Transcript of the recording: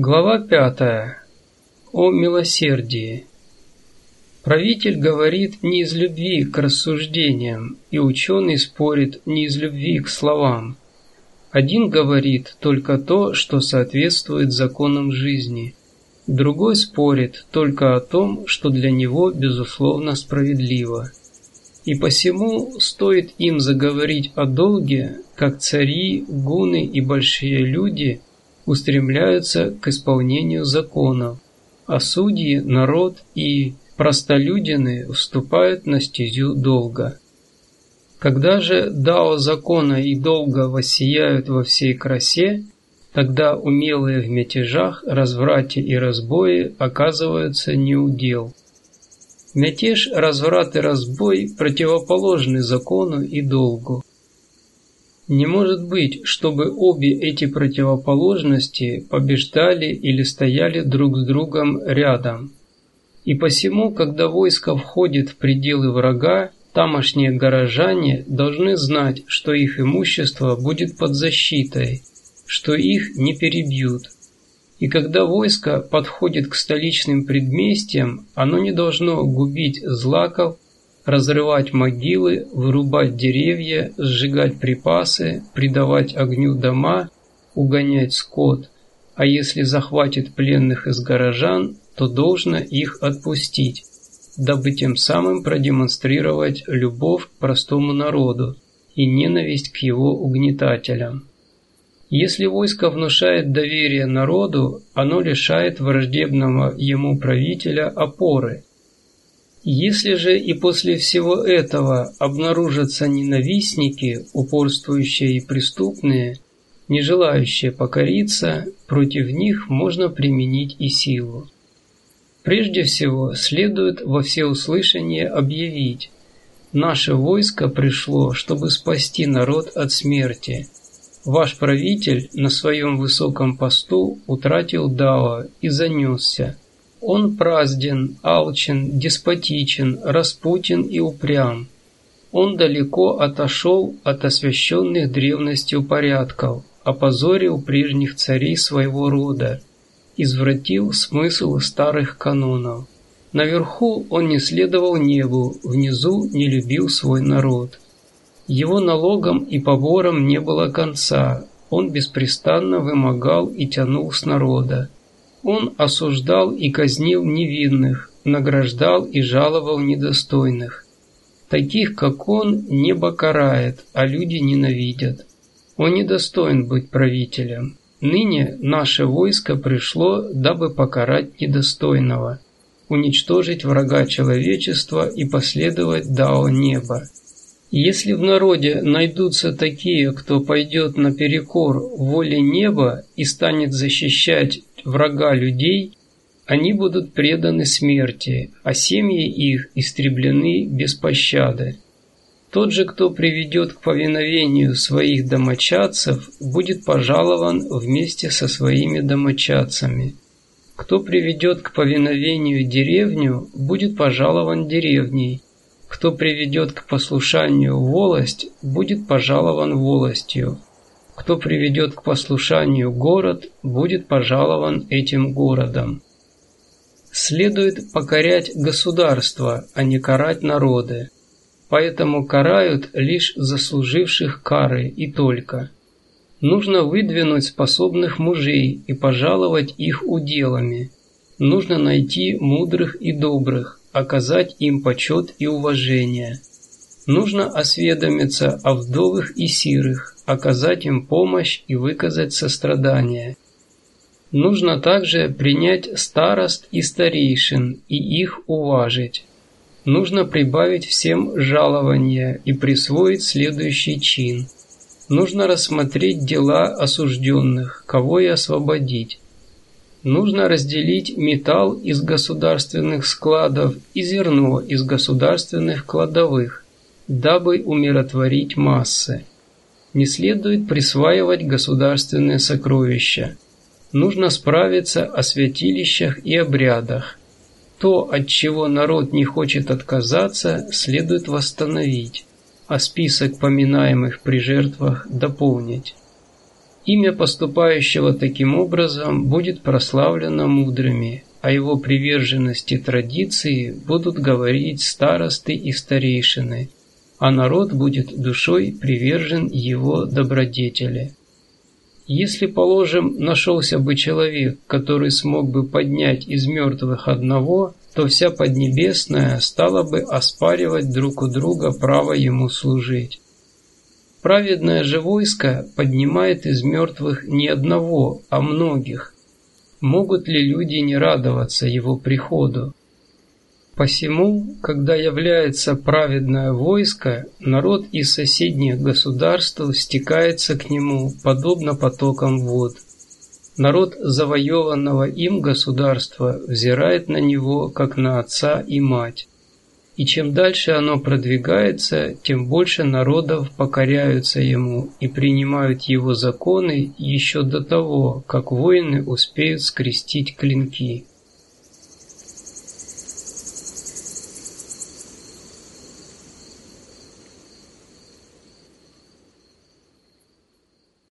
Глава пятая. О милосердии. Правитель говорит не из любви к рассуждениям, и ученый спорит не из любви к словам. Один говорит только то, что соответствует законам жизни, другой спорит только о том, что для него безусловно справедливо. И посему стоит им заговорить о долге, как цари, гуны и большие люди – устремляются к исполнению законов, а судьи, народ и простолюдины вступают на стезю долга. Когда же дао закона и долга воссияют во всей красе, тогда умелые в мятежах, разврате и разбое оказываются неудел. Мятеж, разврат и разбой противоположны закону и долгу. Не может быть, чтобы обе эти противоположности побеждали или стояли друг с другом рядом. И посему, когда войско входит в пределы врага, тамошние горожане должны знать, что их имущество будет под защитой, что их не перебьют. И когда войско подходит к столичным предместьям, оно не должно губить злаков, разрывать могилы, вырубать деревья, сжигать припасы, придавать огню дома, угонять скот, а если захватит пленных из горожан, то должно их отпустить, дабы тем самым продемонстрировать любовь к простому народу и ненависть к его угнетателям. Если войско внушает доверие народу, оно лишает враждебного ему правителя опоры – если же и после всего этого обнаружатся ненавистники, упорствующие и преступные, не желающие покориться, против них можно применить и силу. Прежде всего, следует во всеуслышание объявить, наше войско пришло, чтобы спасти народ от смерти. Ваш правитель на своем высоком посту утратил Дао и занесся – он празден, алчен, деспотичен, распутен и упрям. Он далеко отошел от освященных древностью порядков, опозорил прежних царей своего рода, извратил смысл старых канонов. Наверху он не следовал небу, внизу не любил свой народ. Его налогам и поборам не было конца, он беспрестанно вымогал и тянул с народа. Он осуждал и казнил невинных, награждал и жаловал недостойных. Таких, как он, небо карает, а люди ненавидят. Он недостоин быть правителем. Ныне наше войско пришло, дабы покарать недостойного, уничтожить врага человечества и последовать дао неба. Если в народе найдутся такие, кто пойдет наперекор воле неба и станет защищать врага людей, они будут преданы смерти, а семьи их истреблены без пощады. Тот же, кто приведет к повиновению своих домочадцев, будет пожалован вместе со своими домочадцами. Кто приведет к повиновению деревню, будет пожалован деревней. Кто приведет к послушанию волость, будет пожалован волостью. Кто приведет к послушанию город, будет пожалован этим городом. Следует покорять государство, а не карать народы. Поэтому карают лишь заслуживших кары и только. Нужно выдвинуть способных мужей и пожаловать их уделами. Нужно найти мудрых и добрых, оказать им почет и уважение. Нужно осведомиться о вдовых и сирых, оказать им помощь и выказать сострадание. Нужно также принять старост и старейшин и их уважить. Нужно прибавить всем жалования и присвоить следующий чин. Нужно рассмотреть дела осужденных, кого и освободить. Нужно разделить металл из государственных складов и зерно из государственных кладовых, дабы умиротворить массы. Не следует присваивать государственные сокровища. Нужно справиться о святилищах и обрядах. То, от чего народ не хочет отказаться, следует восстановить, а список поминаемых при жертвах дополнить. Имя поступающего таким образом будет прославлено мудрыми, о его приверженности традиции будут говорить старосты и старейшины, а народ будет душой привержен его добродетели. Если, положим, нашелся бы человек, который смог бы поднять из мертвых одного, то вся Поднебесная стала бы оспаривать друг у друга право ему служить. Праведное же войско поднимает из мертвых не одного, а многих. Могут ли люди не радоваться его приходу? Посему, когда является праведное войско, народ из соседних государств стекается к нему, подобно потокам вод. Народ завоеванного им государства взирает на него, как на отца и мать и чем дальше оно продвигается, тем больше народов покоряются ему и принимают его законы еще до того, как воины успеют скрестить клинки.